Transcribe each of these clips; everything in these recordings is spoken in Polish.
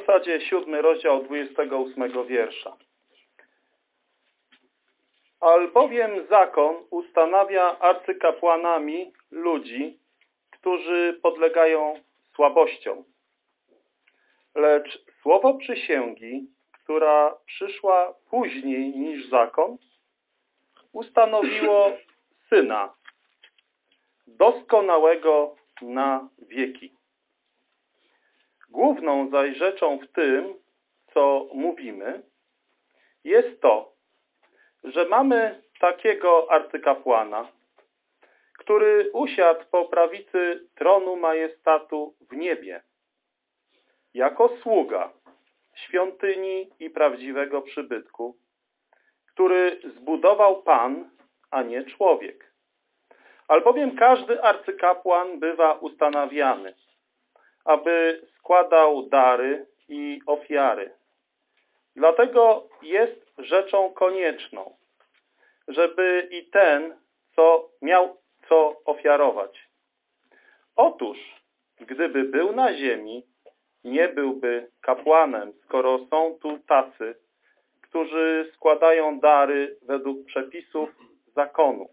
zasadzie siódmy rozdział 28 wiersza. Albowiem zakon ustanawia arcykapłanami ludzi, którzy podlegają słabościom. Lecz słowo przysięgi, która przyszła później niż zakon, ustanowiło Syna, doskonałego na wieki. Główną zaś rzeczą w tym, co mówimy, jest to, że mamy takiego arcykapłana, który usiadł po prawicy tronu majestatu w niebie, jako sługa świątyni i prawdziwego przybytku, który zbudował Pan, a nie człowiek. Albowiem każdy arcykapłan bywa ustanawiany, aby składał dary i ofiary. Dlatego jest rzeczą konieczną, żeby i ten, co miał co ofiarować. Otóż, gdyby był na ziemi, nie byłby kapłanem, skoro są tu tacy, którzy składają dary według przepisów zakonu.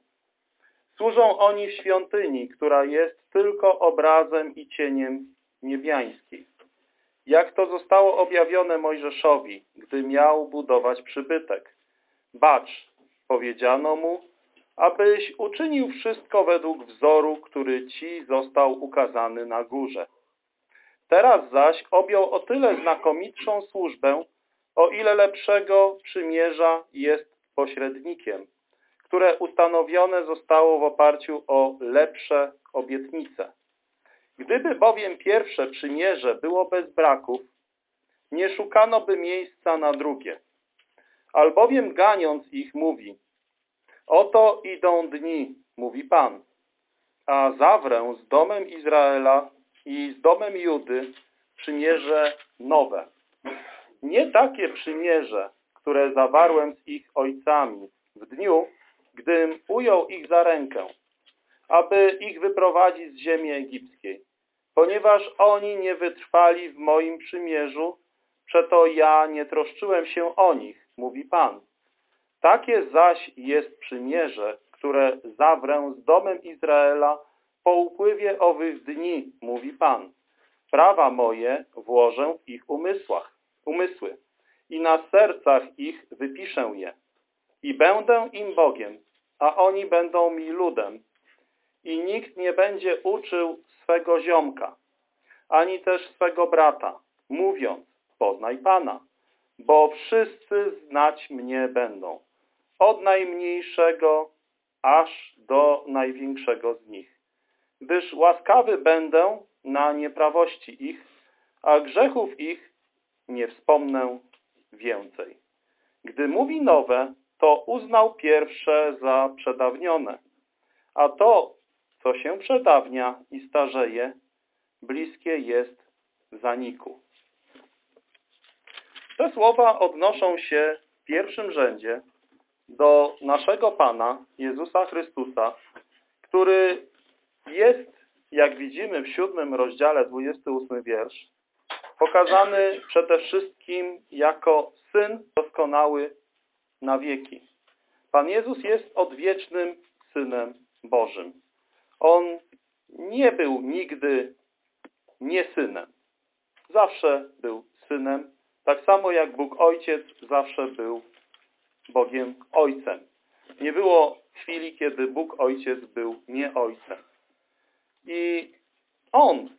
Służą oni w świątyni, która jest tylko obrazem i cieniem niebiańskiej. Jak to zostało objawione Mojżeszowi, gdy miał budować przybytek. Bacz, powiedziano mu, abyś uczynił wszystko według wzoru, który ci został ukazany na górze. Teraz zaś objął o tyle znakomitszą służbę, o ile lepszego przymierza jest pośrednikiem, które ustanowione zostało w oparciu o lepsze obietnice. Gdyby bowiem pierwsze przymierze było bez braków, nie szukano by miejsca na drugie. Albowiem ganiąc ich mówi, oto idą dni, mówi Pan, a zawrę z domem Izraela i z domem Judy przymierze nowe. Nie takie przymierze, które zawarłem z ich ojcami w dniu, gdym ujął ich za rękę, aby ich wyprowadzić z ziemi egipskiej. Ponieważ oni nie wytrwali w moim przymierzu, przeto ja nie troszczyłem się o nich, mówi Pan. Takie zaś jest przymierze, które zawrę z domem Izraela po upływie owych dni, mówi Pan. Prawa moje włożę w ich umysłach, umysły i na sercach ich wypiszę je. I będę im Bogiem, a oni będą mi ludem. I nikt nie będzie uczył swego ziomka, ani też swego brata, mówiąc, poznaj Pana, bo wszyscy znać mnie będą, od najmniejszego aż do największego z nich. Gdyż łaskawy będę na nieprawości ich, a grzechów ich nie wspomnę więcej. Gdy mówi nowe, to uznał pierwsze za przedawnione, a to, co się przedawnia i starzeje, bliskie jest zaniku. Te słowa odnoszą się w pierwszym rzędzie do naszego Pana, Jezusa Chrystusa, który jest, jak widzimy w siódmym rozdziale, 28 wiersz, pokazany przede wszystkim jako Syn doskonały na wieki. Pan Jezus jest odwiecznym Synem Bożym. On nie był nigdy nie synem. Zawsze był synem, tak samo jak Bóg Ojciec zawsze był Bogiem Ojcem. Nie było chwili, kiedy Bóg Ojciec był nie Ojcem. I On,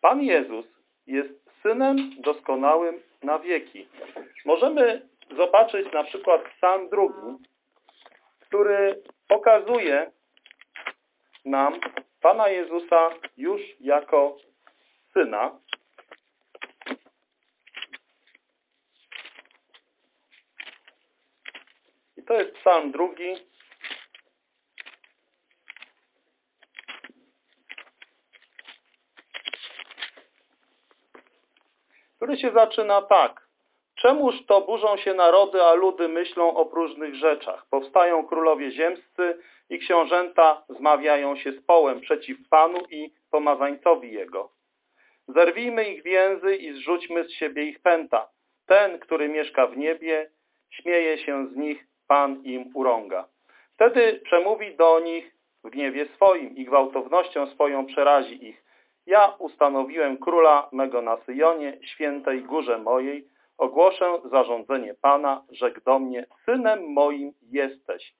Pan Jezus, jest Synem doskonałym na wieki. Możemy zobaczyć na przykład Psalm drugi, który pokazuje nam Pana Jezusa już jako Syna. I to jest Psalm drugi, który się zaczyna tak. Czemuż to burzą się narody, a ludy myślą o próżnych rzeczach? Powstają królowie ziemscy i książęta zmawiają się z połem przeciw Panu i pomazańcowi Jego. Zerwijmy ich więzy i zrzućmy z siebie ich pęta. Ten, który mieszka w niebie, śmieje się z nich, Pan im urąga. Wtedy przemówi do nich w gniewie swoim i gwałtownością swoją przerazi ich. Ja ustanowiłem króla mego na Syjonie, świętej górze mojej. Ogłoszę zarządzenie Pana, rzekł do mnie, synem moim jesteś.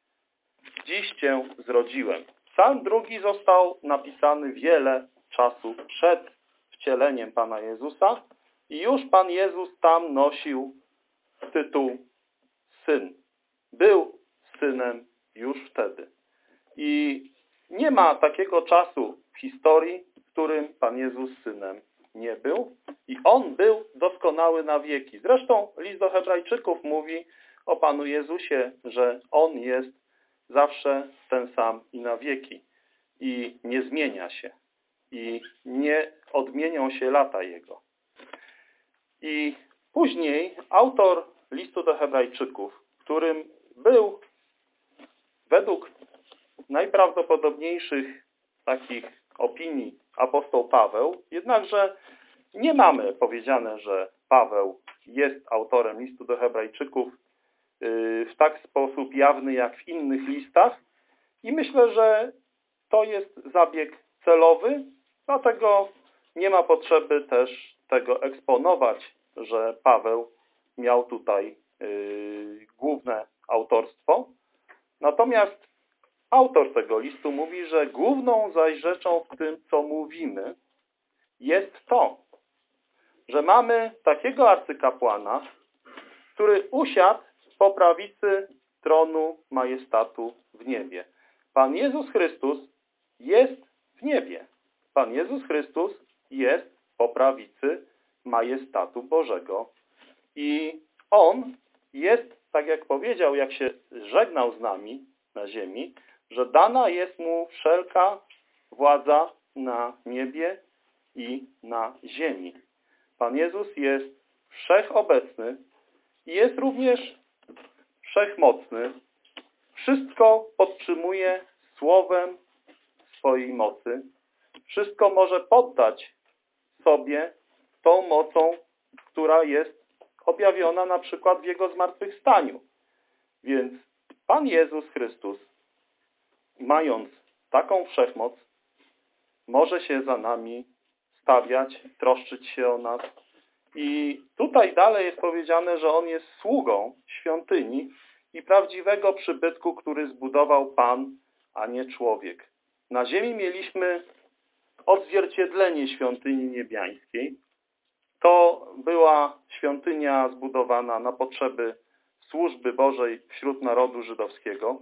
Dziś Cię zrodziłem. Psalm drugi został napisany wiele czasu przed wcieleniem Pana Jezusa i już Pan Jezus tam nosił tytuł syn. Był synem już wtedy. I nie ma takiego czasu w historii, w którym Pan Jezus synem nie był. I On był doskonały na wieki. Zresztą list do hebrajczyków mówi o Panu Jezusie, że On jest zawsze ten sam i na wieki. I nie zmienia się. I nie odmienią się lata Jego. I później autor listu do hebrajczyków, którym był według najprawdopodobniejszych takich opinii apostoł Paweł, jednakże nie mamy powiedziane, że Paweł jest autorem listu do hebrajczyków yy, w tak sposób jawny jak w innych listach i myślę, że to jest zabieg celowy, dlatego nie ma potrzeby też tego eksponować, że Paweł miał tutaj yy, główne autorstwo. Natomiast autor tego listu mówi, że główną zaś rzeczą w tym, co mówimy, jest to, że mamy takiego arcykapłana, który usiadł po prawicy tronu majestatu w niebie. Pan Jezus Chrystus jest w niebie. Pan Jezus Chrystus jest po prawicy majestatu Bożego. I On jest, tak jak powiedział, jak się żegnał z nami na ziemi, że dana jest Mu wszelka władza na niebie i na ziemi. Pan Jezus jest wszechobecny i jest również wszechmocny. Wszystko podtrzymuje słowem swojej mocy. Wszystko może poddać sobie tą mocą, która jest objawiona na przykład w Jego zmartwychwstaniu. Więc Pan Jezus Chrystus, mając taką wszechmoc, może się za nami stawiać, troszczyć się o nas. I tutaj dalej jest powiedziane, że On jest sługą świątyni i prawdziwego przybytku, który zbudował Pan, a nie człowiek. Na ziemi mieliśmy odzwierciedlenie świątyni niebiańskiej. To była świątynia zbudowana na potrzeby służby Bożej wśród narodu żydowskiego,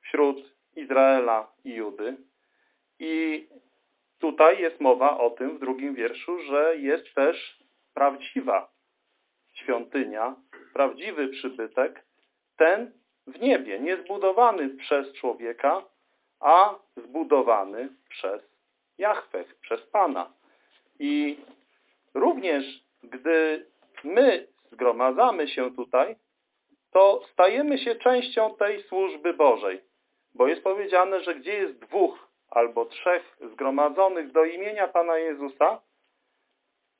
wśród Izraela i Judy. I tutaj jest mowa o tym w drugim wierszu, że jest też prawdziwa świątynia, prawdziwy przybytek, ten w niebie, nie zbudowany przez człowieka, a zbudowany przez Jachwech, przez Pana. I również gdy my zgromadzamy się tutaj, to stajemy się częścią tej służby Bożej. Bo jest powiedziane, że gdzie jest dwóch albo trzech zgromadzonych do imienia Pana Jezusa,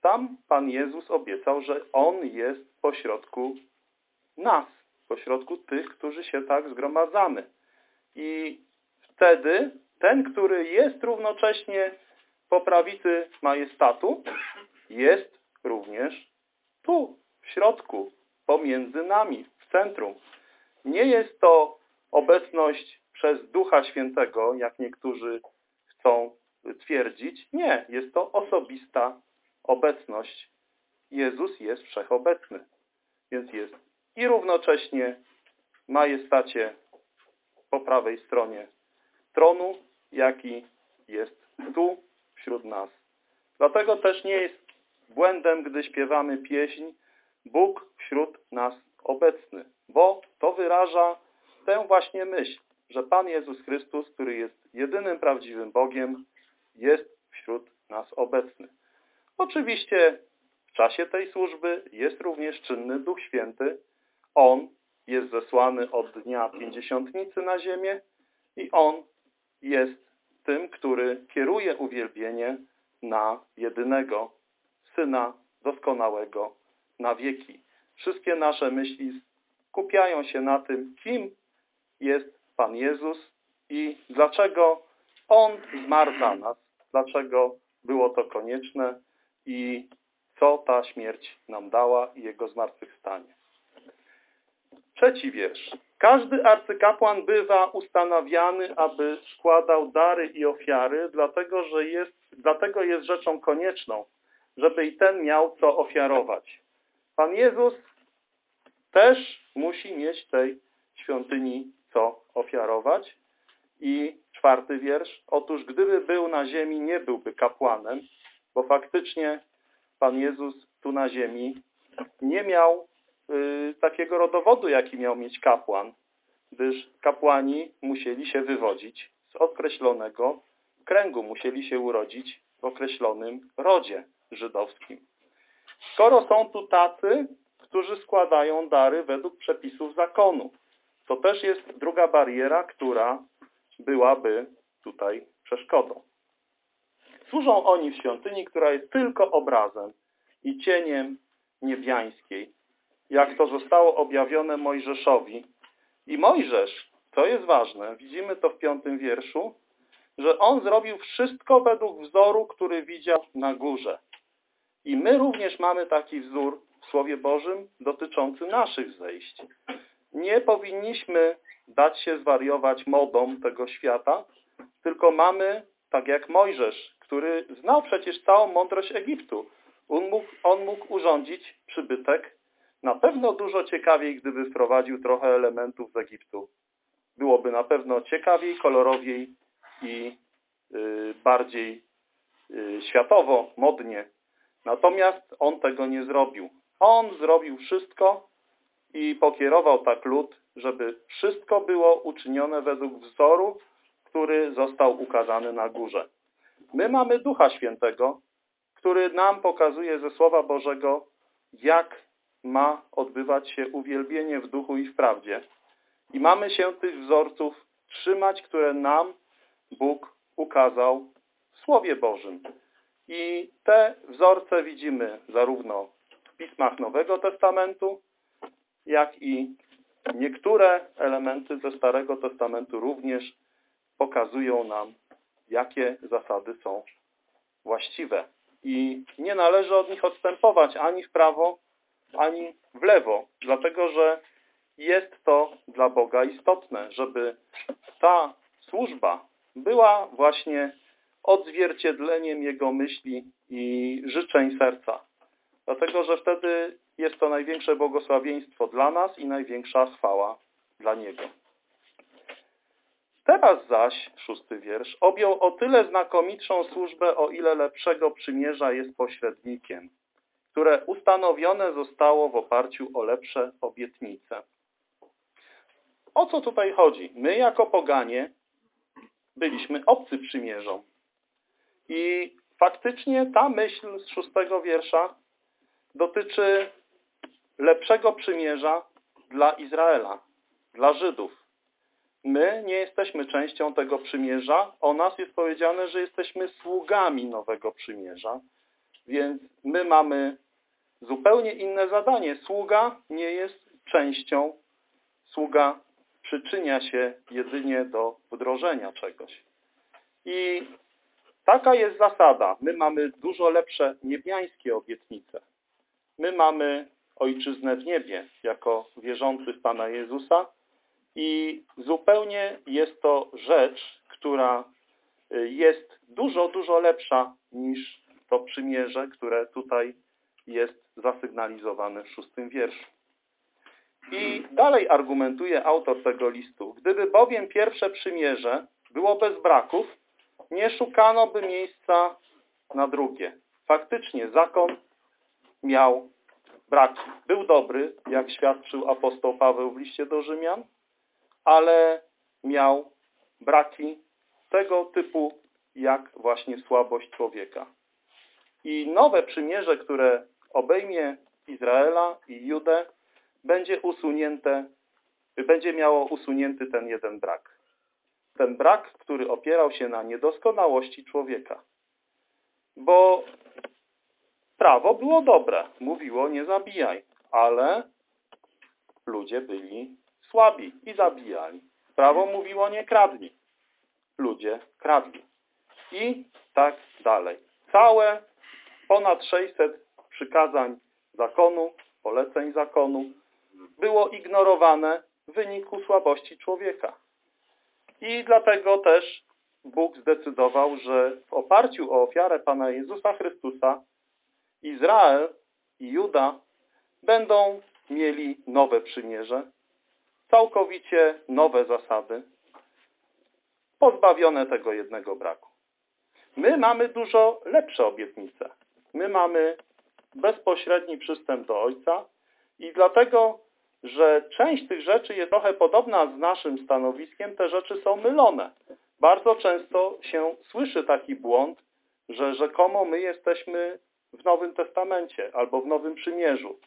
tam Pan Jezus obiecał, że On jest pośrodku nas, pośrodku tych, którzy się tak zgromadzamy. I wtedy ten, który jest równocześnie po prawicy majestatu, jest również tu, w środku, pomiędzy nami, w centrum. Nie jest to obecność przez Ducha Świętego, jak niektórzy chcą twierdzić. Nie, jest to osobista obecność. Jezus jest wszechobecny, więc jest i równocześnie majestacie po prawej stronie tronu, jaki jest tu wśród nas. Dlatego też nie jest błędem, gdy śpiewamy pieśń Bóg wśród nas obecny, bo to wyraża tę właśnie myśl, że Pan Jezus Chrystus, który jest jedynym prawdziwym Bogiem, jest wśród nas obecny. Oczywiście w czasie tej służby jest również czynny Duch Święty. On jest zesłany od dnia pięćdziesiątnicy na ziemię i On jest tym, który kieruje uwielbienie na jedynego Syna doskonałego na wieki. Wszystkie nasze myśli skupiają się na tym, kim jest Pan Jezus i dlaczego On zmarł za nas, dlaczego było to konieczne i co ta śmierć nam dała i Jego zmartwychwstanie. Trzeci wiersz. Każdy arcykapłan bywa ustanawiany, aby składał dary i ofiary, dlatego, że jest, dlatego jest rzeczą konieczną, żeby i ten miał co ofiarować. Pan Jezus też musi mieć tej świątyni co ofiarować. I czwarty wiersz. Otóż gdyby był na ziemi, nie byłby kapłanem, bo faktycznie Pan Jezus tu na ziemi nie miał y, takiego rodowodu, jaki miał mieć kapłan, gdyż kapłani musieli się wywodzić z określonego kręgu, musieli się urodzić w określonym rodzie żydowskim. Skoro są tu tacy, którzy składają dary według przepisów zakonu, to też jest druga bariera, która byłaby tutaj przeszkodą. Służą oni w świątyni, która jest tylko obrazem i cieniem niebiańskiej, jak to zostało objawione Mojżeszowi. I Mojżesz, to jest ważne, widzimy to w piątym wierszu, że on zrobił wszystko według wzoru, który widział na górze. I my również mamy taki wzór w Słowie Bożym dotyczący naszych zejść. Nie powinniśmy dać się zwariować modą tego świata, tylko mamy, tak jak Mojżesz, który znał przecież całą mądrość Egiptu. On mógł, on mógł urządzić przybytek na pewno dużo ciekawiej, gdyby wprowadził trochę elementów z Egiptu. Byłoby na pewno ciekawiej, kolorowiej i y, bardziej y, światowo, modnie. Natomiast on tego nie zrobił. On zrobił wszystko i pokierował tak lud, żeby wszystko było uczynione według wzoru, który został ukazany na górze. My mamy Ducha Świętego, który nam pokazuje ze Słowa Bożego, jak ma odbywać się uwielbienie w duchu i w prawdzie. I mamy się tych wzorców trzymać, które nam Bóg ukazał w Słowie Bożym. I te wzorce widzimy zarówno w pismach Nowego Testamentu, jak i niektóre elementy ze Starego Testamentu również pokazują nam, jakie zasady są właściwe. I nie należy od nich odstępować ani w prawo, ani w lewo, dlatego że jest to dla Boga istotne, żeby ta służba była właśnie odzwierciedleniem Jego myśli i życzeń serca. Dlatego, że wtedy jest to największe błogosławieństwo dla nas i największa chwała dla Niego. Teraz zaś, szósty wiersz, objął o tyle znakomitszą służbę, o ile lepszego przymierza jest pośrednikiem, które ustanowione zostało w oparciu o lepsze obietnice. O co tutaj chodzi? My jako poganie byliśmy obcy przymierzą. I faktycznie ta myśl z szóstego wiersza dotyczy lepszego przymierza dla Izraela, dla Żydów. My nie jesteśmy częścią tego przymierza. O nas jest powiedziane, że jesteśmy sługami nowego przymierza. Więc my mamy zupełnie inne zadanie. Sługa nie jest częścią. Sługa przyczynia się jedynie do wdrożenia czegoś. I taka jest zasada. My mamy dużo lepsze niebiańskie obietnice. My mamy ojczyznę w niebie jako wierzący w Pana Jezusa i zupełnie jest to rzecz, która y, jest dużo, dużo lepsza niż to przymierze, które tutaj jest zasygnalizowane w szóstym wierszu. I dalej argumentuje autor tego listu. Gdyby bowiem pierwsze przymierze było bez braków, nie szukano by miejsca na drugie. Faktycznie zakon miał braki. Był dobry, jak świadczył apostoł Paweł w liście do Rzymian, ale miał braki tego typu, jak właśnie słabość człowieka. I nowe przymierze, które obejmie Izraela i Judę, będzie usunięte, będzie miało usunięty ten jeden brak. Ten brak, który opierał się na niedoskonałości człowieka. Bo prawo było dobre. Mówiło nie zabijaj, ale ludzie byli słabi i zabijali. Prawo mówiło nie kradnij. Ludzie kradli. I tak dalej. Całe ponad 600 przykazań zakonu, poleceń zakonu było ignorowane w wyniku słabości człowieka. I dlatego też Bóg zdecydował, że w oparciu o ofiarę Pana Jezusa Chrystusa Izrael i Juda będą mieli nowe przymierze, całkowicie nowe zasady, pozbawione tego jednego braku. My mamy dużo lepsze obietnice. My mamy bezpośredni przystęp do Ojca i dlatego, że część tych rzeczy jest trochę podobna z naszym stanowiskiem, te rzeczy są mylone. Bardzo często się słyszy taki błąd, że rzekomo my jesteśmy w Nowym Testamencie albo w Nowym Przymierzu,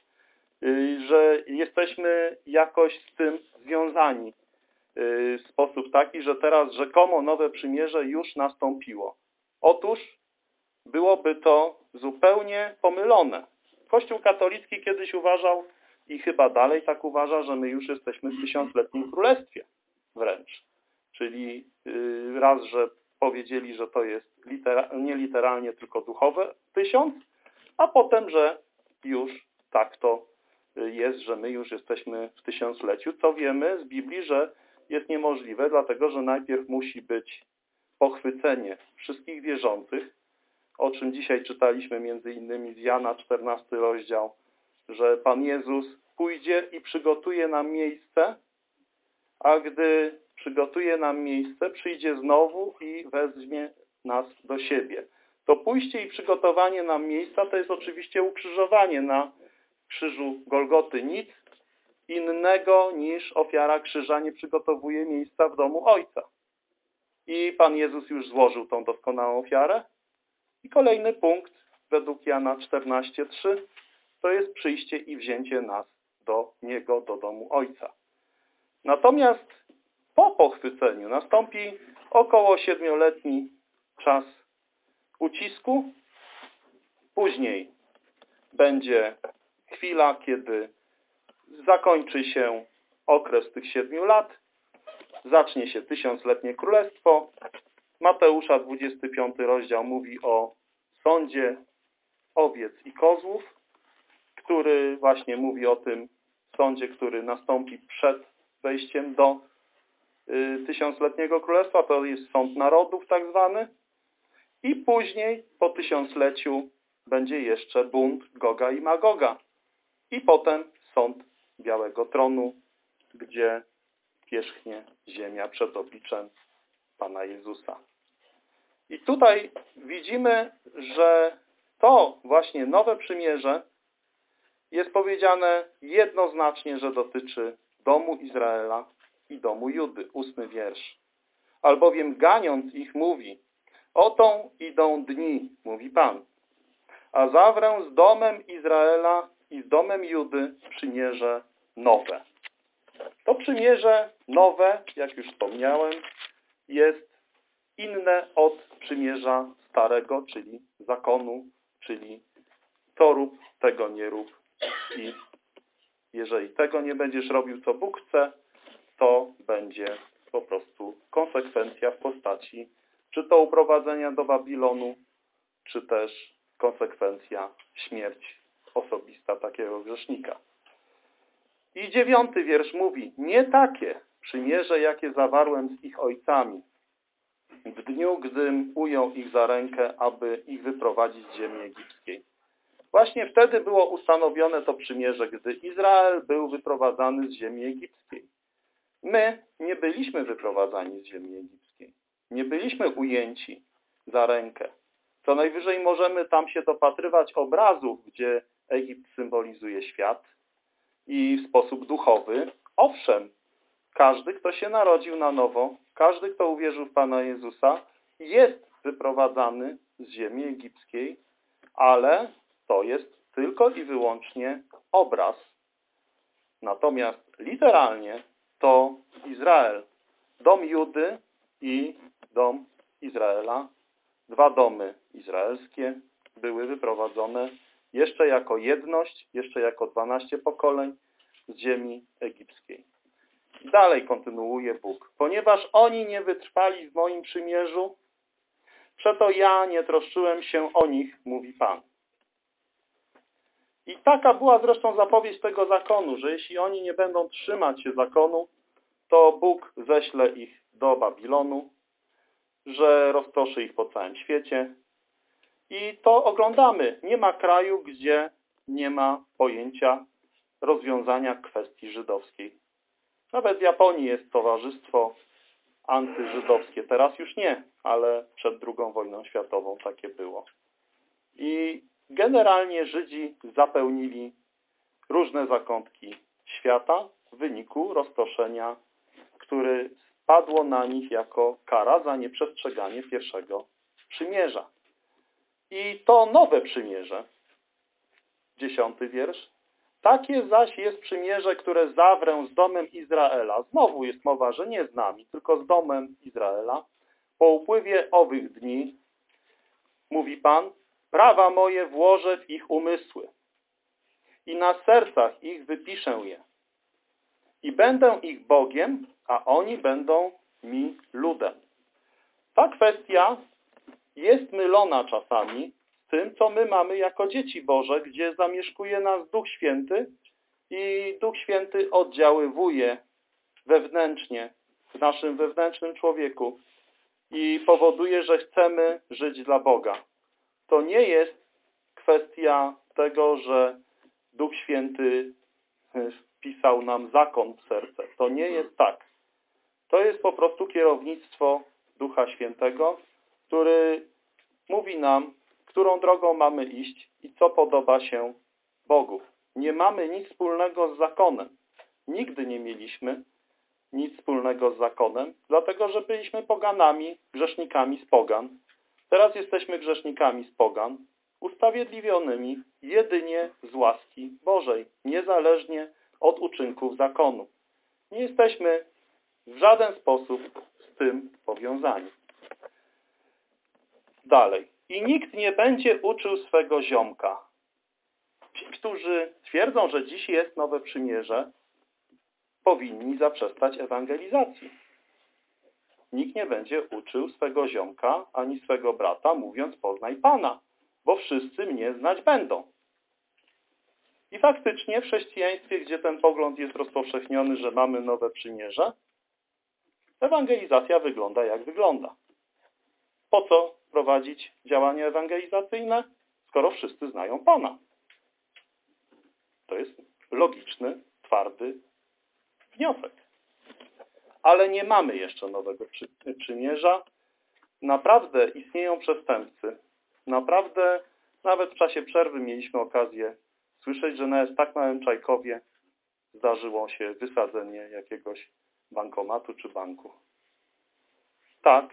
y, że jesteśmy jakoś z tym związani y, w sposób taki, że teraz rzekomo Nowe Przymierze już nastąpiło. Otóż byłoby to zupełnie pomylone. Kościół katolicki kiedyś uważał i chyba dalej tak uważa, że my już jesteśmy w tysiącletnim królestwie wręcz. Czyli y, raz, że powiedzieli, że to jest litera nie literalnie, tylko duchowe tysiąc, a potem, że już tak to jest, że my już jesteśmy w tysiącleciu, co wiemy z Biblii, że jest niemożliwe, dlatego że najpierw musi być pochwycenie wszystkich wierzących, o czym dzisiaj czytaliśmy między innymi z Jana 14 rozdział, że Pan Jezus pójdzie i przygotuje nam miejsce, a gdy przygotuje nam miejsce, przyjdzie znowu i weźmie nas do siebie. To pójście i przygotowanie nam miejsca to jest oczywiście ukrzyżowanie na krzyżu Golgoty. Nic innego niż ofiara krzyża nie przygotowuje miejsca w domu Ojca. I Pan Jezus już złożył tą doskonałą ofiarę. I kolejny punkt według Jana 14:3 to jest przyjście i wzięcie nas do Niego, do domu Ojca. Natomiast po pochwyceniu nastąpi około siedmioletni czas ucisku. Później będzie chwila, kiedy zakończy się okres tych siedmiu lat, zacznie się tysiącletnie królestwo. Mateusza 25 rozdział mówi o sądzie owiec i kozłów, który właśnie mówi o tym sądzie, który nastąpi przed wejściem do y, tysiącletniego królestwa. To jest sąd narodów tak zwany. I później po tysiącleciu będzie jeszcze bunt Goga i Magoga. I potem sąd Białego Tronu, gdzie pierzchnie ziemia przed obliczem Pana Jezusa. I tutaj widzimy, że to właśnie nowe przymierze jest powiedziane jednoznacznie, że dotyczy domu Izraela i domu Judy. Ósmy wiersz. Albowiem ganiąc ich mówi, Otą idą dni, mówi Pan, a zawrę z domem Izraela i z domem Judy przymierze nowe. To przymierze nowe, jak już wspomniałem, jest inne od przymierza starego, czyli zakonu, czyli to rób, tego nie rób. I jeżeli tego nie będziesz robił, co Bóg chce, to będzie po prostu konsekwencja w postaci czy to uprowadzenia do Babilonu, czy też konsekwencja śmierć osobista takiego grzesznika. I dziewiąty wiersz mówi, nie takie przymierze, jakie zawarłem z ich ojcami, w dniu, gdym ujął ich za rękę, aby ich wyprowadzić z ziemi egipskiej. Właśnie wtedy było ustanowione to przymierze, gdy Izrael był wyprowadzany z ziemi egipskiej. My nie byliśmy wyprowadzani z ziemi egipskiej. Nie byliśmy ujęci za rękę. Co najwyżej możemy tam się dopatrywać obrazów, gdzie Egipt symbolizuje świat i w sposób duchowy. Owszem, każdy, kto się narodził na nowo, każdy, kto uwierzył w Pana Jezusa, jest wyprowadzany z ziemi egipskiej, ale to jest tylko i wyłącznie obraz. Natomiast literalnie to Izrael, dom Judy i dom Izraela, dwa domy izraelskie były wyprowadzone jeszcze jako jedność, jeszcze jako dwanaście pokoleń z ziemi egipskiej. Dalej kontynuuje Bóg. Ponieważ oni nie wytrwali w moim przymierzu, przeto ja nie troszczyłem się o nich, mówi Pan. I taka była zresztą zapowiedź tego zakonu, że jeśli oni nie będą trzymać się zakonu, to Bóg ześle ich do Babilonu, że rozproszy ich po całym świecie. I to oglądamy. Nie ma kraju, gdzie nie ma pojęcia rozwiązania kwestii żydowskiej. Nawet w Japonii jest towarzystwo antyżydowskie. Teraz już nie, ale przed II wojną światową takie było. I generalnie Żydzi zapełnili różne zakątki świata w wyniku rozproszenia, który spadło na nich jako kara za nieprzestrzeganie pierwszego przymierza. I to nowe przymierze, dziesiąty wiersz, takie zaś jest przymierze, które zawrę z domem Izraela. Znowu jest mowa, że nie z nami, tylko z domem Izraela. Po upływie owych dni, mówi Pan, prawa moje włożę w ich umysły i na sercach ich wypiszę je. I będę ich Bogiem, a oni będą mi ludem. Ta kwestia jest mylona czasami z tym, co my mamy jako dzieci Boże, gdzie zamieszkuje nas Duch Święty i Duch Święty oddziaływuje wewnętrznie w naszym wewnętrznym człowieku i powoduje, że chcemy żyć dla Boga. To nie jest kwestia tego, że Duch Święty wpisał nam zakon w serce. To nie jest tak. To jest po prostu kierownictwo Ducha Świętego, który mówi nam, którą drogą mamy iść i co podoba się Bogu. Nie mamy nic wspólnego z zakonem. Nigdy nie mieliśmy nic wspólnego z zakonem, dlatego że byliśmy poganami, grzesznikami z pogan. Teraz jesteśmy grzesznikami z pogan, usprawiedliwionymi jedynie z łaski Bożej, niezależnie od uczynków zakonu. Nie jesteśmy w żaden sposób z tym powiązani. Dalej. I nikt nie będzie uczył swego ziomka. Ci, którzy twierdzą, że dziś jest nowe przymierze, powinni zaprzestać ewangelizacji. Nikt nie będzie uczył swego ziomka ani swego brata, mówiąc poznaj Pana, bo wszyscy mnie znać będą. I faktycznie w chrześcijaństwie, gdzie ten pogląd jest rozpowszechniony, że mamy nowe przymierze, ewangelizacja wygląda jak wygląda. Po co prowadzić działania ewangelizacyjne, skoro wszyscy znają Pana? To jest logiczny, twardy wniosek. Ale nie mamy jeszcze nowego przymierza. Naprawdę istnieją przestępcy. Naprawdę nawet w czasie przerwy mieliśmy okazję słyszeć, że nawet tak małym Czajkowie zdarzyło się wysadzenie jakiegoś bankomatu czy banku. Tak,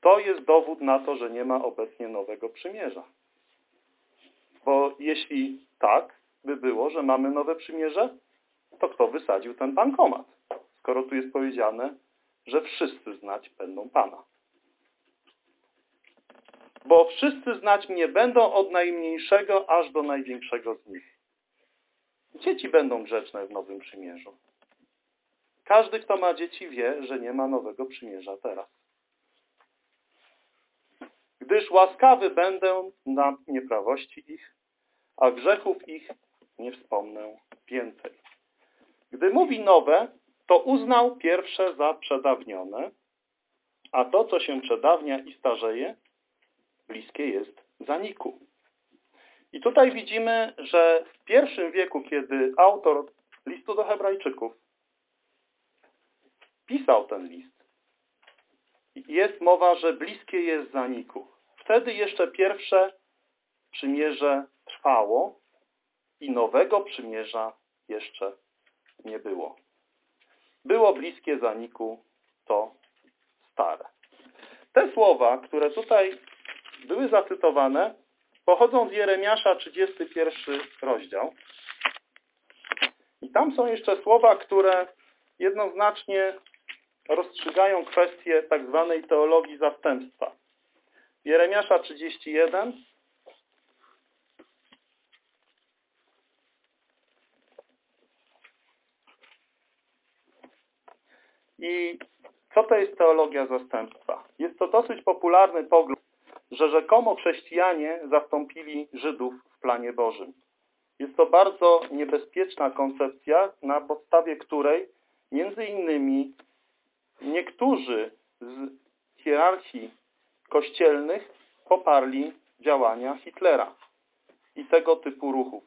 to jest dowód na to, że nie ma obecnie nowego przymierza. Bo jeśli tak by było, że mamy nowe przymierze, to kto wysadził ten bankomat? Skoro tu jest powiedziane, że wszyscy znać będą Pana. Bo wszyscy znać mnie będą od najmniejszego aż do największego z nich. Dzieci będą grzeczne w Nowym Przymierzu. Każdy, kto ma dzieci, wie, że nie ma nowego przymierza teraz. Gdyż łaskawy będę na nieprawości ich, a grzechów ich nie wspomnę więcej. Gdy mówi nowe, to uznał pierwsze za przedawnione, a to, co się przedawnia i starzeje, bliskie jest zaniku. I tutaj widzimy, że w pierwszym wieku, kiedy autor listu do hebrajczyków pisał ten list, jest mowa, że bliskie jest zaniku. Wtedy jeszcze pierwsze przymierze trwało i nowego przymierza jeszcze nie było. Było bliskie zaniku to stare. Te słowa, które tutaj były zacytowane, pochodzą z Jeremiasza 31 rozdział. I tam są jeszcze słowa, które jednoznacznie rozstrzygają kwestię tzw. Tak teologii zastępstwa. Jeremiasza 31, I co to jest teologia zastępstwa? Jest to dosyć popularny pogląd, że rzekomo chrześcijanie zastąpili Żydów w planie Bożym. Jest to bardzo niebezpieczna koncepcja, na podstawie której między innymi niektórzy z hierarchii kościelnych poparli działania Hitlera i tego typu ruchów.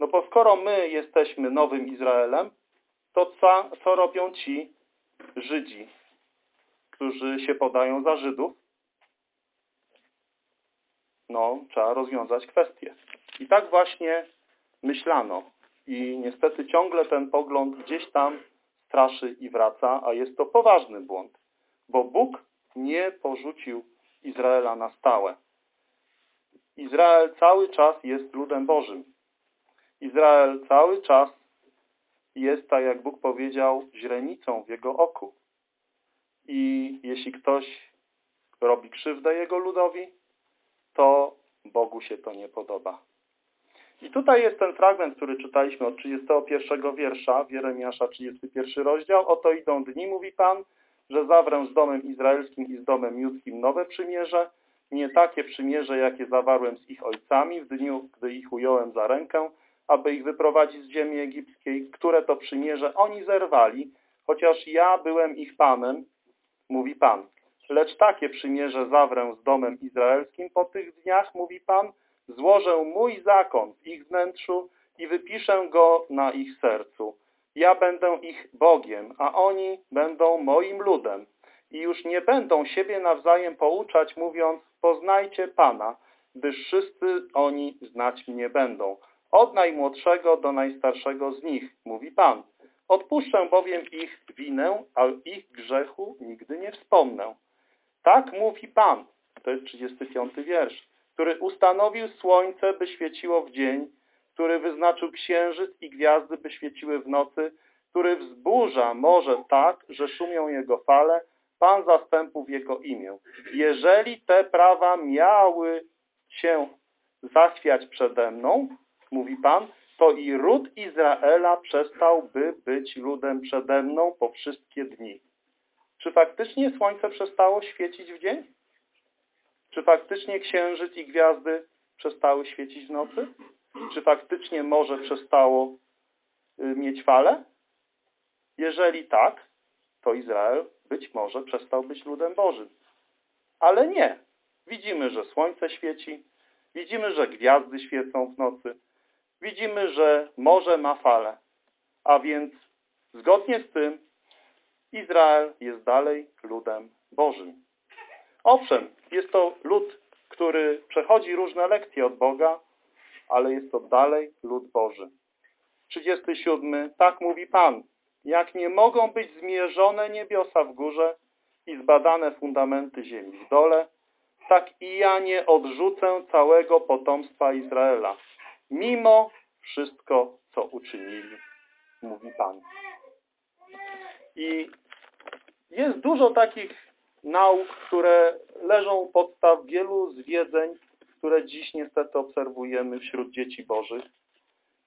No bo skoro my jesteśmy nowym Izraelem, to co, co robią ci Żydzi, którzy się podają za Żydów? No, trzeba rozwiązać kwestię. I tak właśnie myślano. I niestety ciągle ten pogląd gdzieś tam straszy i wraca, a jest to poważny błąd, bo Bóg nie porzucił Izraela na stałe. Izrael cały czas jest ludem Bożym. Izrael cały czas jest, tak jak Bóg powiedział, źrenicą w jego oku. I jeśli ktoś robi krzywdę jego ludowi, to Bogu się to nie podoba. I tutaj jest ten fragment, który czytaliśmy od 31 wiersza, Jeremiasza 31 rozdział. Oto idą dni, mówi Pan, że zawrę z domem izraelskim i z domem judzkim nowe przymierze, nie takie przymierze, jakie zawarłem z ich ojcami w dniu, gdy ich ująłem za rękę, aby ich wyprowadzić z ziemi egipskiej, które to przymierze oni zerwali, chociaż ja byłem ich Panem, mówi Pan. Lecz takie przymierze zawrę z domem izraelskim po tych dniach, mówi Pan, złożę mój zakon w ich wnętrzu i wypiszę go na ich sercu. Ja będę ich Bogiem, a oni będą moim ludem. I już nie będą siebie nawzajem pouczać, mówiąc, poznajcie Pana, gdyż wszyscy oni znać mnie będą. Od najmłodszego do najstarszego z nich, mówi Pan. Odpuszczę bowiem ich winę, a ich grzechu nigdy nie wspomnę. Tak mówi Pan, to jest 35 wiersz, który ustanowił słońce, by świeciło w dzień, który wyznaczył księżyc i gwiazdy, by świeciły w nocy, który wzburza morze tak, że szumią jego fale, Pan zastępów jego imię. Jeżeli te prawa miały się zachwiać przede mną, mówi Pan, to i ród Izraela przestałby być ludem przede mną po wszystkie dni. Czy faktycznie słońce przestało świecić w dzień? Czy faktycznie księżyc i gwiazdy przestały świecić w nocy? Czy faktycznie morze przestało y, mieć fale? Jeżeli tak, to Izrael być może przestał być ludem Bożym. Ale nie. Widzimy, że słońce świeci, widzimy, że gwiazdy świecą w nocy, widzimy, że morze ma fale. A więc zgodnie z tym Izrael jest dalej ludem Bożym. Owszem, jest to lud, który przechodzi różne lekcje od Boga, ale jest to dalej lud Boży. 37. Tak mówi Pan. Jak nie mogą być zmierzone niebiosa w górze i zbadane fundamenty ziemi w dole, tak i ja nie odrzucę całego potomstwa Izraela, mimo wszystko, co uczynili, mówi Pan. I jest dużo takich nauk, które leżą u podstaw wielu zwiedzeń, które dziś niestety obserwujemy wśród dzieci bożych.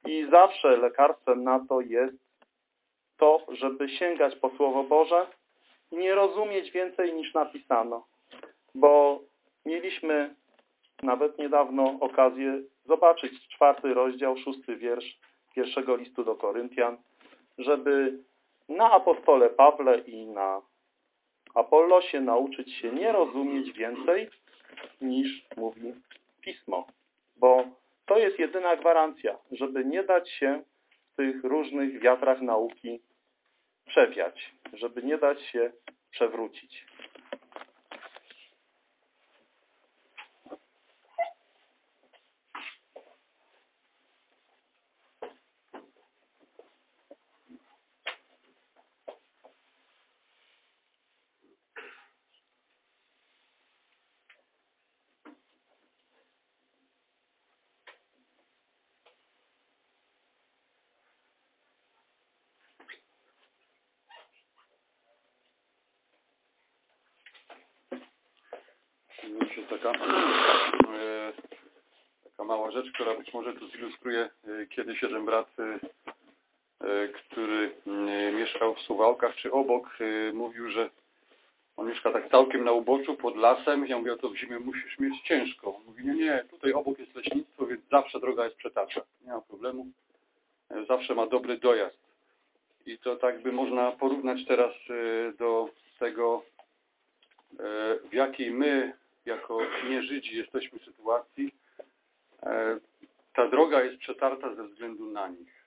I zawsze lekarstwem na to jest to, żeby sięgać po Słowo Boże i nie rozumieć więcej niż napisano. Bo mieliśmy nawet niedawno okazję zobaczyć czwarty rozdział, szósty wiersz pierwszego listu do Koryntian, żeby na apostole Pawle i na Apollosie nauczyć się nie rozumieć więcej niż mówi Pismo. Bo to jest jedyna gwarancja, żeby nie dać się w tych różnych wiatrach nauki przewiać, żeby nie dać się przewrócić. Taka, e, taka mała rzecz, która być może tu zilustruje, e, kiedy siedem brat e, który mieszkał w Suwałkach czy obok, mówił, że on mieszka tak całkiem na uboczu, pod lasem. Ja mówię, to w zimie musisz mieć ciężko. On mówi, nie, nie, tutaj obok jest leśnictwo, więc zawsze droga jest przetacza. Nie ma problemu. Zawsze ma dobry dojazd. I to tak by można porównać teraz do tego, w jakiej my, jako nie Żydzi, jesteśmy sytuacji. E, Ta droga jest przetarta ze względu na nich.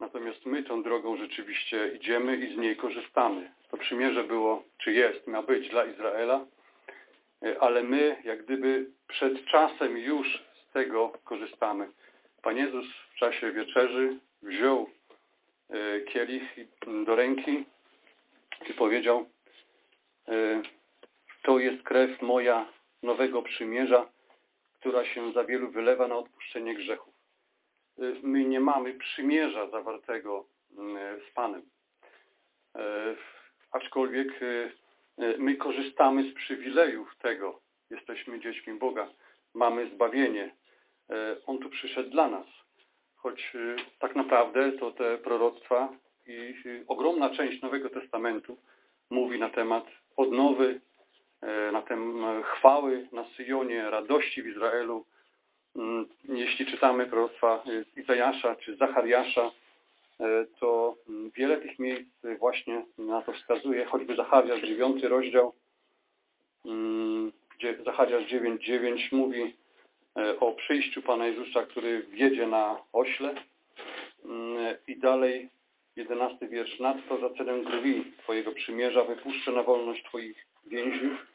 Natomiast my tą drogą rzeczywiście idziemy i z niej korzystamy. To przymierze było, czy jest, ma być dla Izraela, e, ale my jak gdyby przed czasem już z tego korzystamy. Pan Jezus w czasie wieczerzy wziął e, kielich do ręki i powiedział to jest krew moja nowego przymierza, która się za wielu wylewa na odpuszczenie grzechów. Y, My nie mamy przymierza zawartego y, z Panem. Y, Aczkolwiek my korzystamy z przywilejów tego. Jesteśmy dziećmi Boga. Mamy zbawienie. On tu przyszedł dla nas. Choć tak naprawdę to te proroctwa i ogromna część Nowego Testamentu mówi na temat odnowy, na temat chwały na Syjonie, radości w Izraelu. Mm, Jeśli czytamy proroctwa e, Izajasza czy Zachariasza, e, to mm, wiele tych miejsc właśnie na to wskazuje, choćby Zachariasz 9 rozdział, mm, gdzie Zachariasz 9:9 mówi e, o przyjściu Pana Jezusa, który wjedzie na ośle i dalej 11 wiersz. Nadto za cenę krwi Twojego przymierza wypuszczę na wolność Twoich więźniów.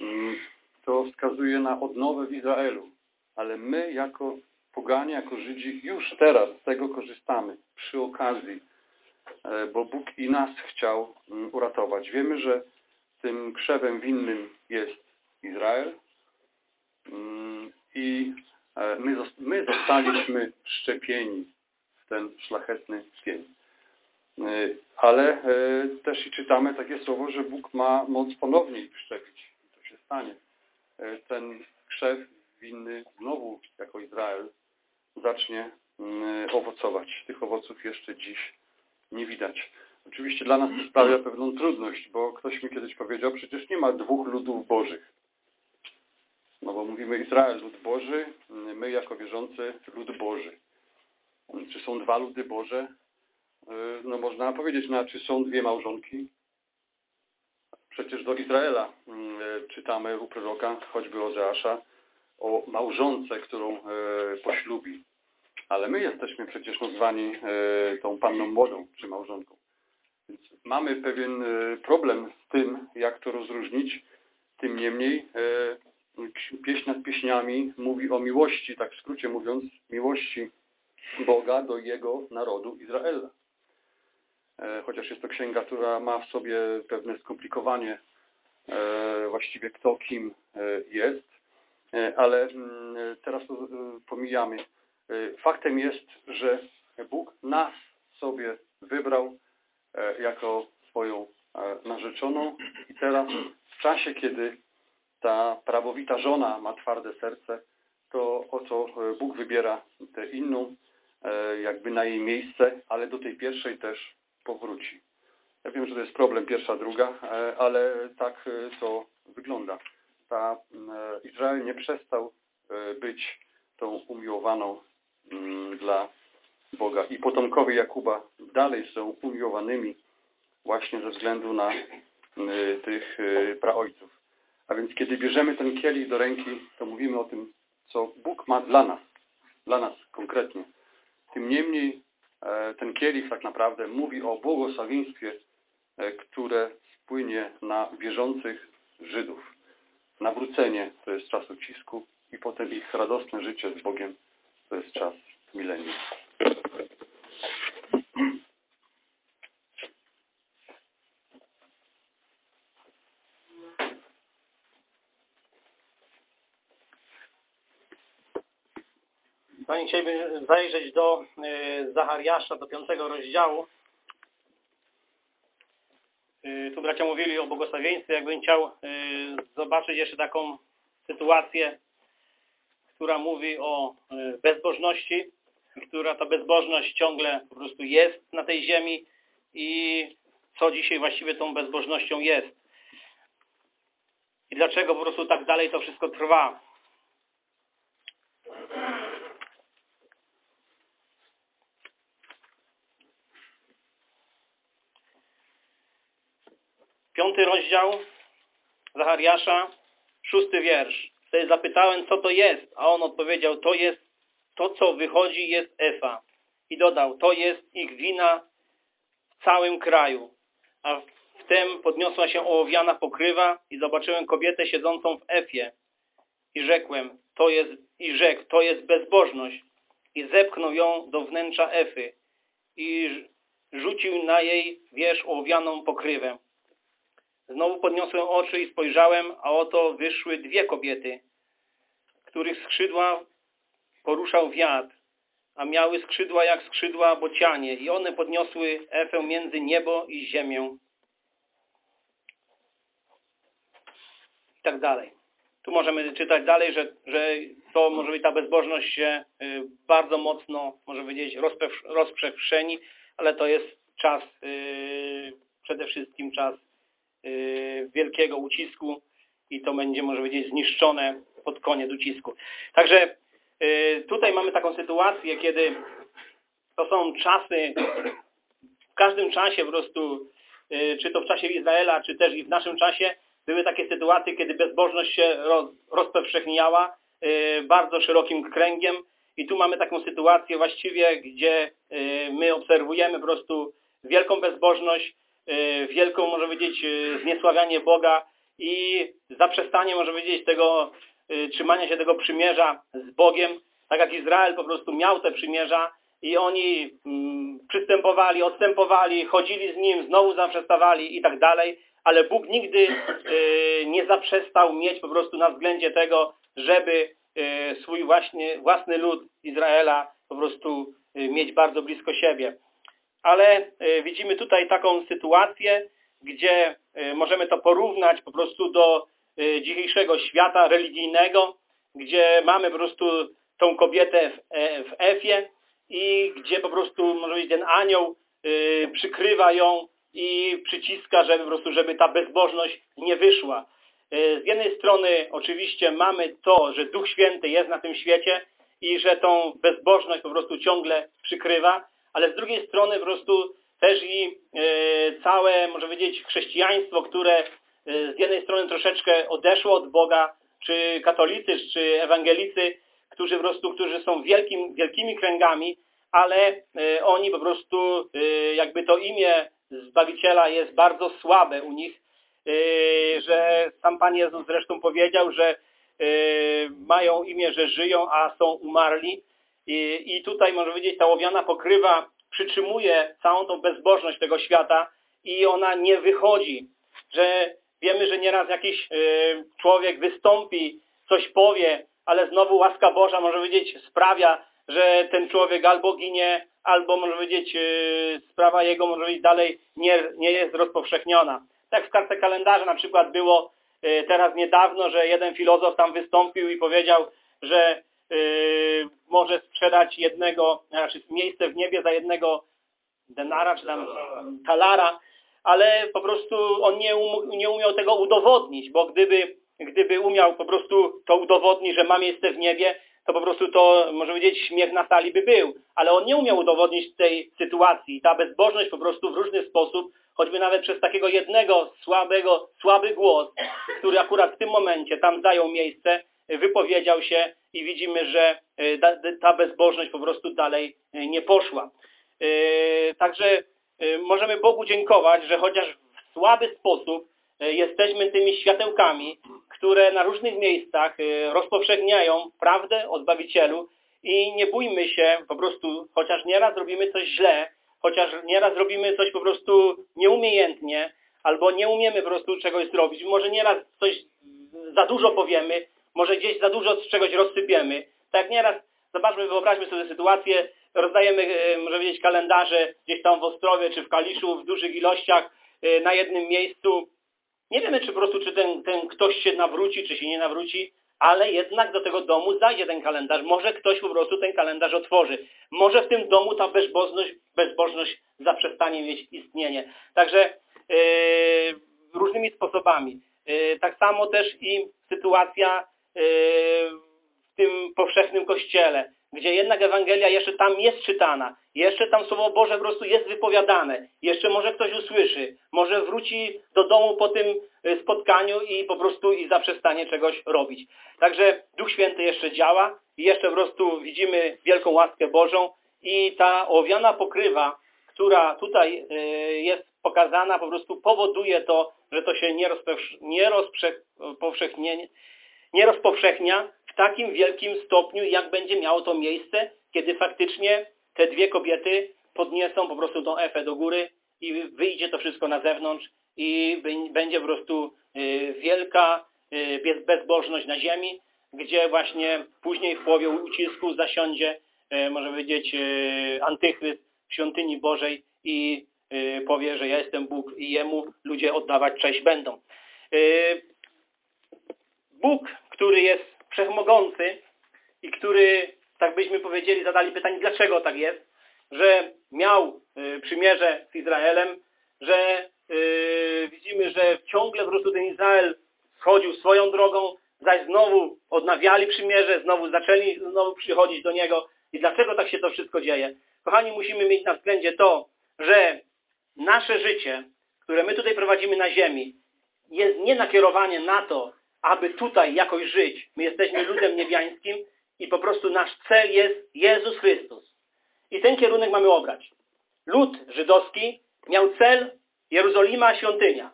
Mm, To wskazuje na odnowę w Izraelu. Ale my jako poganie, jako Żydzi już teraz z tego korzystamy przy okazji, e, bo Bóg i nas chciał mm, uratować. Wiemy, że tym krzewem winnym jest Izrael Mm, i e, my, zos- my zostaliśmy wszczepieni w ten szlachetny pień. E, Ale e, też i czytamy takie słowo, że Bóg ma moc ponownie ich wszczepić. I to się stanie. E, Ten krzew winny znowu jako Izrael zacznie owocować. Tych owoców jeszcze dziś nie widać. Oczywiście dla nas to sprawia pewną trudność, bo ktoś mi kiedyś powiedział, przecież nie ma dwóch ludów bożych. No bo mówimy Izrael, lud Boży, my jako wierzący lud Boży. Czy są dwa ludy Boże? Yy, No można powiedzieć, no czy są dwie małżonki? Przecież do Izraela yy, czytamy u proroka, choćby Ozeasza, o małżonce, którą yy, poślubi. Ale my jesteśmy przecież nazwani yy, tą panną młodą, czy małżonką. Więc mamy pewien problem z tym, jak to rozróżnić. Tym niemniej pieśń nad pieśniami mówi o miłości, tak w skrócie mówiąc, miłości Boga do Jego narodu Izraela. E, Chociaż jest to księga, która ma w sobie pewne skomplikowanie e, właściwie kto kim e, jest, ale mm, teraz to pomijamy. Faktem jest, że Bóg nas sobie wybrał jako swoją narzeczoną i teraz w czasie, kiedy ta prawowita żona ma twarde serce, to oto Bóg wybiera tę inną, jakby na jej miejsce, ale do tej pierwszej też powróci. Ja wiem, że to jest problem pierwsza, druga, e, ale tak e, to wygląda. Ta e, Izrael nie przestał być tą umiłowaną mm, dla Boga i potomkowie Jakuba dalej są umiłowanymi właśnie ze względu na tych praojców. A więc kiedy bierzemy ten kielich do ręki, to mówimy o tym, co Bóg ma dla nas, dla nas konkretnie. Tym niemniej ten kielich tak naprawdę mówi o błogosławieństwie, e, które spłynie na wierzących Żydów. Nawrócenie to jest czas ucisku i potem ich radosne życie z Bogiem to jest czas milenium. Panie, chcielibyśmy zajrzeć do y, Zachariasza, do piątego rozdziału. Y, tu bracia mówili o błogosławieństwie. Jakbym chciał y, zobaczyć jeszcze taką sytuację, która mówi o bezbożności, która ta bezbożność ciągle po prostu jest na tej ziemi i co dzisiaj właściwie tą bezbożnością jest. I dlaczego po prostu tak dalej to wszystko trwa. Piąty rozdział Zachariasza, szósty wiersz. Wtedy zapytałem, co to jest, a on odpowiedział, to jest, to co wychodzi jest Efa. I dodał, to jest ich wina w całym kraju. A wtem podniosła się ołowiana pokrywa i zobaczyłem kobietę siedzącą w Efie. I rzekłem, to jest, i rzekł, to jest bezbożność. I zepchnął ją do wnętrza Efy i rzucił na jej wierzch ołowianą pokrywę. Znowu podniosłem oczy i spojrzałem, a oto wyszły dwie kobiety, których skrzydła poruszał wiatr, a miały skrzydła jak skrzydła bocianie i one podniosły Efę między niebo i ziemię. I tak dalej. Tu możemy czytać dalej, że, że to może być ta bezbożność się y, bardzo mocno, może powiedzieć, rozprzestrzeni, ale to jest czas, y, przede wszystkim czas wielkiego ucisku i to będzie, może powiedzieć, zniszczone pod koniec ucisku. Także tutaj mamy taką sytuację, kiedy to są czasy, w każdym czasie po prostu, czy to w czasie Izraela, czy też i w naszym czasie, były takie sytuacje, kiedy bezbożność się roz, rozpowszechniała y, bardzo szerokim kręgiem i tu mamy taką sytuację właściwie, gdzie y, my obserwujemy po prostu wielką bezbożność, y, wielką, może powiedzieć, zniesławianie Boga i zaprzestanie, może powiedzieć, tego trzymania się tego przymierza z Bogiem, tak jak Izrael po prostu miał te przymierza i oni mm, przystępowali, odstępowali, chodzili z Nim, znowu zaprzestawali i tak dalej, ale Bóg nigdy y, nie zaprzestał mieć po prostu na względzie tego, żeby y, swój właśnie własny lud Izraela po prostu y, mieć bardzo blisko siebie. Ale widzimy tutaj taką sytuację, gdzie możemy to porównać po prostu do dzisiejszego świata religijnego, gdzie mamy po prostu tą kobietę w, e, Efie i gdzie po prostu, może być ten anioł przykrywa ją i przyciska, żeby po prostu, żeby ta bezbożność nie wyszła. E, z jednej strony oczywiście mamy to, że Duch Święty jest na tym świecie i że tą bezbożność po prostu ciągle przykrywa, ale z drugiej strony po prostu też i e, całe, może powiedzieć, chrześcijaństwo, które e, z jednej strony troszeczkę odeszło od Boga, czy katolicy, czy ewangelicy, którzy po prostu, którzy są wielkim, wielkimi kręgami, ale oni po prostu jakby to imię Zbawiciela jest bardzo słabe u nich, że sam Pan Jezus zresztą powiedział, że mają imię, że żyją, a są umarli. I tutaj, może powiedzieć, ta łowiana pokrywa przytrzymuje całą tą bezbożność tego świata i ona nie wychodzi. Że wiemy, że nieraz jakiś yy, człowiek wystąpi, coś powie, ale znowu łaska Boża, może powiedzieć, sprawia, że ten człowiek albo ginie, albo może powiedzieć yy, sprawa jego może być dalej nie, nie jest rozpowszechniona. Tak w kartce kalendarza na przykład było yy, teraz niedawno, że jeden filozof tam wystąpił i powiedział, że może sprzedać jednego, znaczy miejsce w niebie za jednego denara, czy tam talara, ale po prostu on nie, um, nie umiał tego udowodnić, bo gdyby, gdyby umiał po prostu to udowodnić, że ma miejsce w niebie, to po prostu to, może powiedzieć, śmiech na sali by był. Ale on nie umiał udowodnić tej sytuacji. Ta bezbożność po prostu w różny sposób, choćby nawet przez takiego jednego słabego, słaby głos, który akurat w tym momencie tam zajął miejsce, wypowiedział się i widzimy, że e, ta bezbożność po prostu dalej e, nie poszła. E, także możemy Bogu dziękować, że chociaż w słaby sposób jesteśmy tymi światełkami, które na różnych miejscach rozpowszechniają prawdę o Zbawicielu i nie bójmy się po prostu, chociaż nieraz robimy coś źle, chociaż nieraz robimy coś po prostu nieumiejętnie, albo nie umiemy po prostu czegoś zrobić, może nieraz coś za dużo powiemy, może gdzieś za dużo z czegoś rozsypiemy. Tak nieraz, zobaczmy, wyobraźmy sobie sytuację, rozdajemy, y, może powiedzieć, kalendarze gdzieś tam w Ostrowie czy w Kaliszu w dużych ilościach y, na jednym miejscu nie wiemy, czy po prostu, czy ten, ten ktoś się nawróci, czy się nie nawróci, ale jednak do tego domu zajdzie ten kalendarz. Może ktoś po prostu ten kalendarz otworzy. Może w tym domu ta bezbożność, bezbożność zaprzestanie mieć istnienie. Także yy, różnymi sposobami. Yy, tak samo też i sytuacja w tym powszechnym kościele, gdzie jednak Ewangelia jeszcze tam jest czytana, jeszcze tam Słowo Boże po prostu jest wypowiadane, jeszcze może ktoś usłyszy, może wróci do domu po tym y, spotkaniu i po prostu i zaprzestanie czegoś robić. Także Duch Święty jeszcze działa i jeszcze po prostu widzimy wielką łaskę Bożą i ta owiana pokrywa, która tutaj y, jest pokazana, po prostu powoduje to, że to się nie rozpowszechnie, nie rozpowszechnia w takim wielkim stopniu, jak będzie miało to miejsce, kiedy faktycznie te dwie kobiety podniosą po prostu tą Efę do góry i wyjdzie to wszystko na zewnątrz i bę- będzie po prostu y, wielka y, bez- bezbożność na ziemi, gdzie właśnie później w połowie ucisku zasiądzie, y, może powiedzieć, antychryst w świątyni Bożej i powie, że ja jestem Bóg i Jemu ludzie oddawać cześć będą. Bóg, który jest wszechmogący i który, tak byśmy powiedzieli, zadali pytanie, dlaczego tak jest, że miał y, przymierze z Izraelem, że y, widzimy, że ciągle po prostu ten Izrael schodził swoją drogą, zaś znowu odnawiali przymierze, znowu zaczęli znowu przychodzić do Niego. I dlaczego tak się to wszystko dzieje? Kochani, musimy mieć na względzie to, że nasze życie, które my tutaj prowadzimy na ziemi, jest nie nakierowanie na to, aby tutaj jakoś żyć. My jesteśmy ludem niebiańskim i po prostu nasz cel jest Jezus Chrystus. I ten kierunek mamy obrać. Lud żydowski miał cel Jerozolima, świątynia.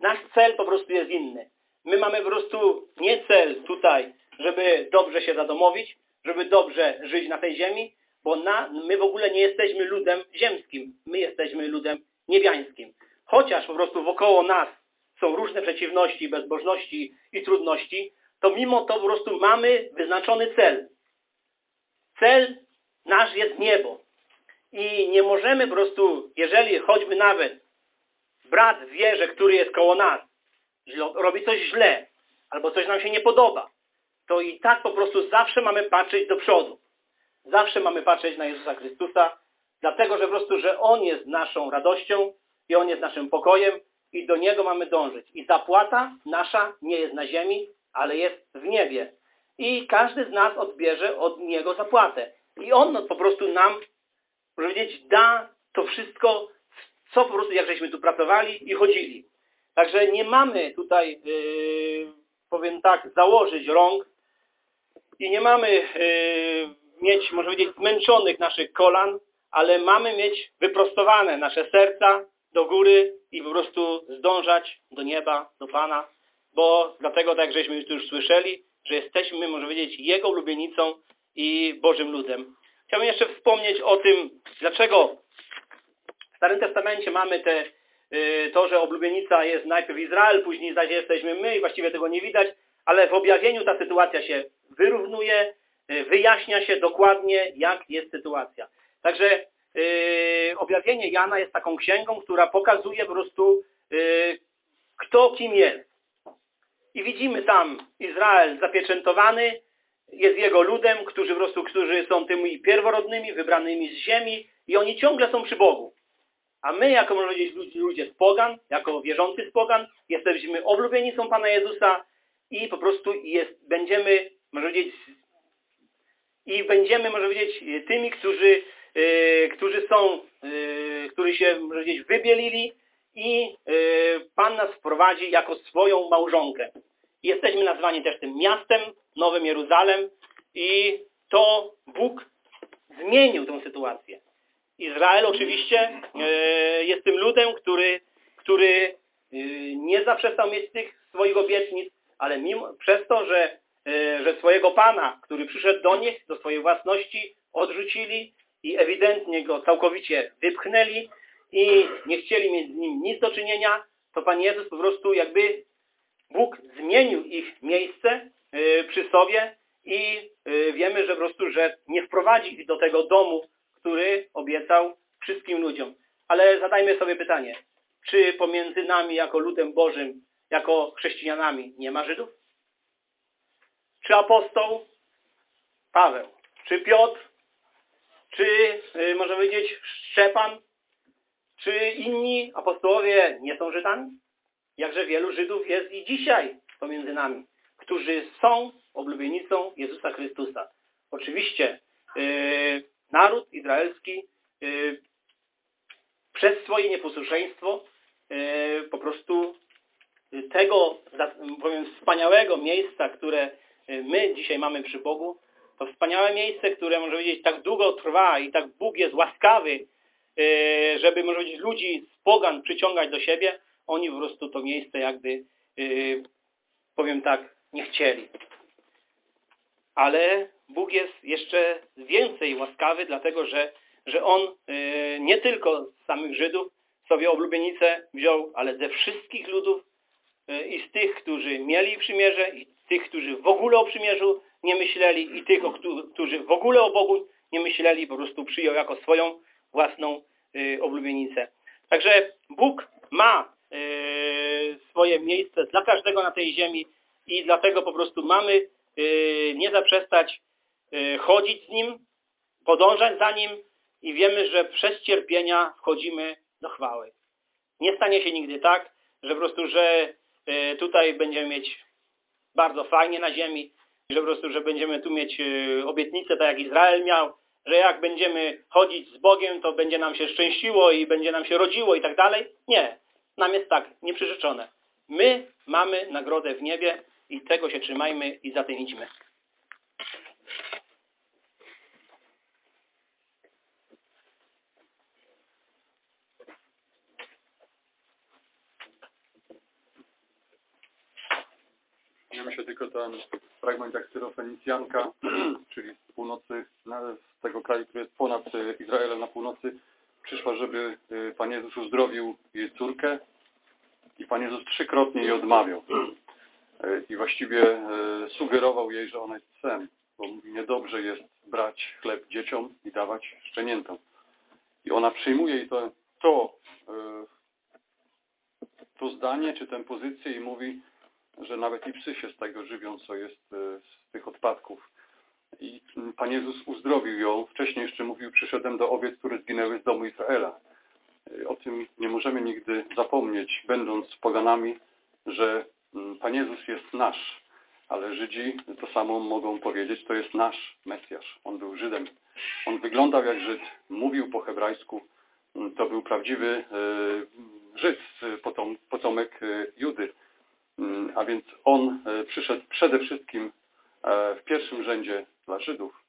Nasz cel po prostu jest inny. My mamy po prostu nie cel tutaj, żeby dobrze się zadomowić, żeby dobrze żyć na tej ziemi, bo na, my w ogóle nie jesteśmy ludem ziemskim. My jesteśmy ludem niebiańskim. Chociaż po prostu wokoło nas są różne przeciwności, bezbożności i trudności, to mimo to po prostu mamy wyznaczony cel. Cel nasz jest niebo. I nie możemy po prostu, jeżeli choćby nawet brat wie, że który jest koło nas, robi coś źle, albo coś nam się nie podoba, to i tak po prostu zawsze mamy patrzeć do przodu. Zawsze mamy patrzeć na Jezusa Chrystusa, dlatego że po prostu, że On jest naszą radością i On jest naszym pokojem i do Niego mamy dążyć. I zapłata nasza nie jest na ziemi, ale jest w niebie. I każdy z nas odbierze od Niego zapłatę. I On po prostu nam, może powiedzieć, da to wszystko, co po prostu, jak żeśmy tu pracowali i chodzili. Także nie mamy tutaj, yy, powiem tak, założyć rąk i nie mamy yy, mieć, może powiedzieć, zmęczonych naszych kolan, ale mamy mieć wyprostowane nasze serca do góry i po prostu zdążać do nieba, do Pana, bo dlatego, tak żeśmy już słyszeli, że jesteśmy, może powiedzieć, Jego ulubienicą i Bożym ludem. Chciałbym jeszcze wspomnieć o tym, dlaczego w Starym Testamencie mamy te, y, to, że oblubienica jest najpierw Izrael, później zaś jesteśmy my i właściwie tego nie widać, ale w objawieniu ta sytuacja się wyrównuje, y, wyjaśnia się dokładnie, jak jest sytuacja. Także objawienie Jana jest taką księgą, która pokazuje po prostu, y, kto kim jest. I widzimy tam Izrael zapieczętowany, jest jego ludem, którzy po prostu, którzy są tymi pierworodnymi, wybranymi z ziemi i oni ciągle są przy Bogu. A my, jako można powiedzieć, ludzie- z pogan, jako wierzący z pogan, jesteśmy oblubienicą Pana Jezusa i po prostu jest, będziemy, można powiedzieć, i będziemy, można powiedzieć, tymi, którzy, e, którzy są, się, powiedzieć, wybielili i e, Pan nas wprowadzi jako swoją małżonkę. Jesteśmy nazwani też tym miastem, Nowym Jeruzalem i to Bóg zmienił tę sytuację. Izrael oczywiście e, jest tym ludem, który, który e, nie zaprzestał mieć tych swoich obietnic, ale mimo, przez to, że, że swojego Pana, który przyszedł do nich, do swojej własności, odrzucili i ewidentnie go całkowicie wypchnęli i nie chcieli mieć z nim nic do czynienia, to Pan Jezus po prostu jakby Bóg zmienił ich miejsce y, przy sobie i y, wiemy, że po prostu, że nie wprowadzi ich do tego domu, który obiecał wszystkim ludziom. Ale zadajmy sobie pytanie, czy pomiędzy nami jako ludem Bożym, jako chrześcijanami nie ma Żydów? czy apostoł Paweł, czy Piotr, czy y, może powiedzieć Szczepan, czy inni apostołowie nie są Żydami? Jakże wielu Żydów jest i dzisiaj pomiędzy nami, którzy są oblubienicą Jezusa Chrystusa. Oczywiście yy, naród izraelski yy, przez swoje nieposłuszeństwo yy, po prostu tego powiem, wspaniałego miejsca, które my dzisiaj mamy przy Bogu, to wspaniałe miejsce, które może powiedzieć tak długo trwa i tak Bóg jest łaskawy, żeby może powiedzieć ludzi z pogan przyciągać do siebie, oni po prostu to miejsce jakby, powiem tak, nie chcieli. Ale Bóg jest jeszcze więcej łaskawy, dlatego że, że On nie tylko z samych Żydów sobie oblubienicę wziął, ale ze wszystkich ludów i z tych, którzy mieli przymierze, i tych, którzy w ogóle o przymierzu nie myśleli, i tych, którzy w ogóle o Bogu nie myśleli, po prostu przyjął jako swoją własną oblubienicę. Także Bóg ma swoje miejsce dla każdego na tej ziemi i dlatego po prostu mamy nie zaprzestać chodzić z Nim, podążać za Nim i wiemy, że przez cierpienia wchodzimy do chwały. Nie stanie się nigdy tak, że po prostu, że tutaj będziemy mieć bardzo fajnie na ziemi, że po prostu, że będziemy tu mieć obietnicę, tak jak Izrael miał, że jak będziemy chodzić z Bogiem, to będzie nam się szczęściło i będzie nam się rodziło i tak dalej. Nie. Nam jest tak nieprzyrzeczone. My mamy nagrodę w niebie i tego się trzymajmy i za tym idźmy. Ja myślę tylko ten fragment jak Syrofenicjanka, czyli z północy, z tego kraju, który jest ponad Izraelem na północy, przyszła, żeby Pan Jezus uzdrowił jej córkę i Pan Jezus trzykrotnie jej odmawiał. I właściwie sugerował jej, że ona jest psem, bo mówi, niedobrze jest brać chleb dzieciom i dawać szczeniętom. I ona przyjmuje i to, to, to zdanie, czy tę pozycję i mówi, że nawet i psy się z tego żywią, co jest z tych odpadków. I Pan Jezus uzdrowił ją. Wcześniej jeszcze mówił, przyszedłem do owiec, które zginęły z domu Izraela. O tym nie możemy nigdy zapomnieć, będąc poganami, że Pan Jezus jest nasz, ale Żydzi to samo mogą powiedzieć, to jest nasz Mesjasz. On był Żydem. On wyglądał jak Żyd, mówił po hebrajsku. To był prawdziwy Żyd, potom, potomek Judy. A więc on przyszedł przede wszystkim w pierwszym rzędzie dla Żydów,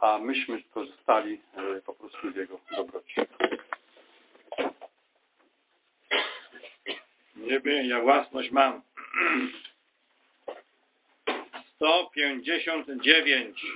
a myśmy skorzystali po prostu z jego dobroci. Niebie, ja własność mam. 159.